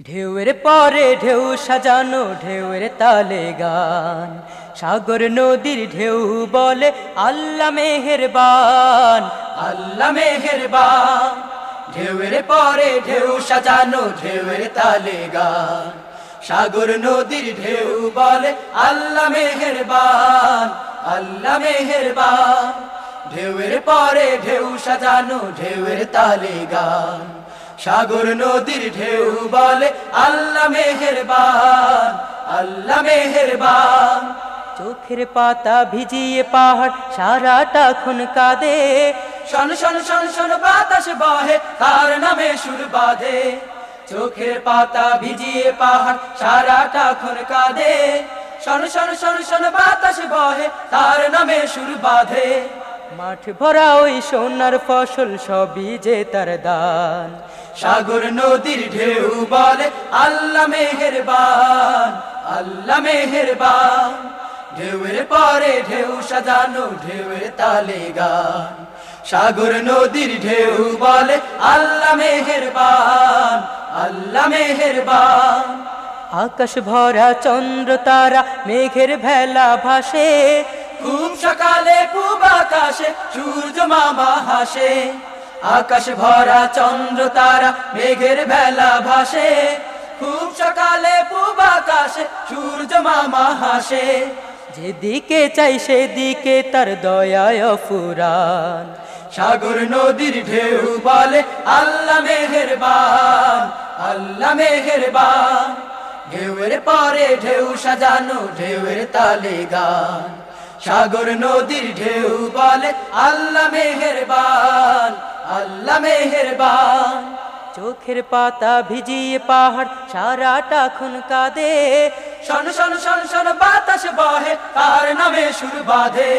ঢেউয়ের পরে ঢেউ সাজানো, ঢেউয়ের তালে গান। সাগর নদীর ঢেউ বলে, আল্লাহ মেহেরবান আল্লাহ মেহেরবান। ঢেউয়ের পরে ঢেউ সাজানো, ঢেউয়ের তালে গান। সাগর নদীর ঢেউ বলে, আল্লাহ মেহেরবান আল্লাহ মেহেরবান। ঢেউয়ের পরে ঢেউ সাজানো, ঢেউয়ের তালে গান। সাগর নদীর ঢেউ বলে আল্লাহ মেহেরবান আল্লাহ মেহেরবান। চোখের পাতা ভিজিয়ে পাহাড় সারাটা খুন কাঁদে। শন শন শন শন বাতাস বহে তার নামে সুর বাঁধে। চোখের পাতা ভিজিয়ে পাহাড় সারাটা খুন কাঁদে। শন শন শন শন বাতাস বহে তার নামে সুর বাঁধে। মাঠ ভরা ওই সোনার ফসল সবই যে তার দান। সাগর নদীর ঢেউ বলে আল্লাহ মেহেরবান আল্লাহ মেহেরবান। ঢেউয়ের পরে ঢেউ সাজানো ঢেউয়ের তালে গান। সাগর নদীর ঢেউ বলে আল্লাহ মেহেরবান আল্লাহ মেহেরবান। আকাশ ভরা চন্দ্র তারা মেঘের ভেলা ভাসে। খুব সকালে পূব আকাশে সূর্য মামা হাসে। আকাশ ভরা চন্দ্র তারা মেঘের বেলা ভাসে। খুব সকালে পূব আকাশে সূর্য মামা হাসে। যেদিকে চাই সেদিকে তার দয়ায় ফুরান। সাগর নদীর ঢেউ বলে আল্লা মেঘের আল্লাহ মেহেরবান আল্লাহ মেহেরবান। ঢেউয়ের পরে ঢেউ সাজানো, ঢেউয়ের তালে গান। সাগর নদীর ঢেউ বলে, আল্লাহ মেহেরবান আল্লাহ মেহেরবান। চোখের পাতা ভিজিয়ে পাহাড় সারাটা খুন কাঁদে। শন শন শন শন বাতাস বহে তার নামে সুর বাঁধে।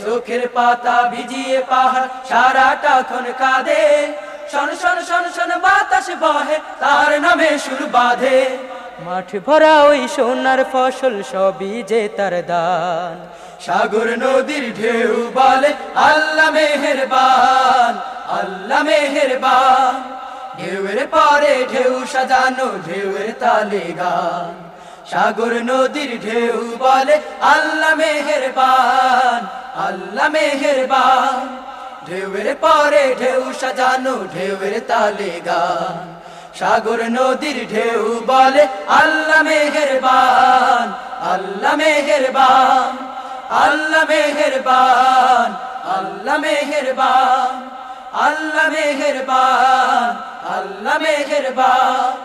চোখের পাতা ভিজিয়ে পাহাড় সারাটা খন কাঁদে। শন শন শন শন বাতাস বহে তার নামে সুর বাঁধে। মাঠ ভরা ওই সোনার ফসল সবই যে তার দান। সাগর নদীর ঢেউ বলে আল্লাহ মেহেরবান। আল্লাহ মেহেরবান, ঢেউয়ের পরে ঢেউ সাজানো, ঢেউয়ের তালে গান। সাগর নদীর ঢেউ বলে আল্লাহ মেহেরবান আল্লাহ মেহেরবান। ঢেউয়ের পরে ঢেউ সাজানো, ঢেউয়ের তালে গান। সাগর নদীর ঢেউ বলে আল্লাহ মেহেরবান আল্লাহ মেহেরবান আল্লাহ মেহেরবান আল্লাহ মেহেরবান। আল্লাহ মেহেরবান আল্লাহ মেহেরবান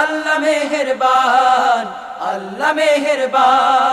আল্লাহ মেহেরবান আল্লাহ মেহেরবান।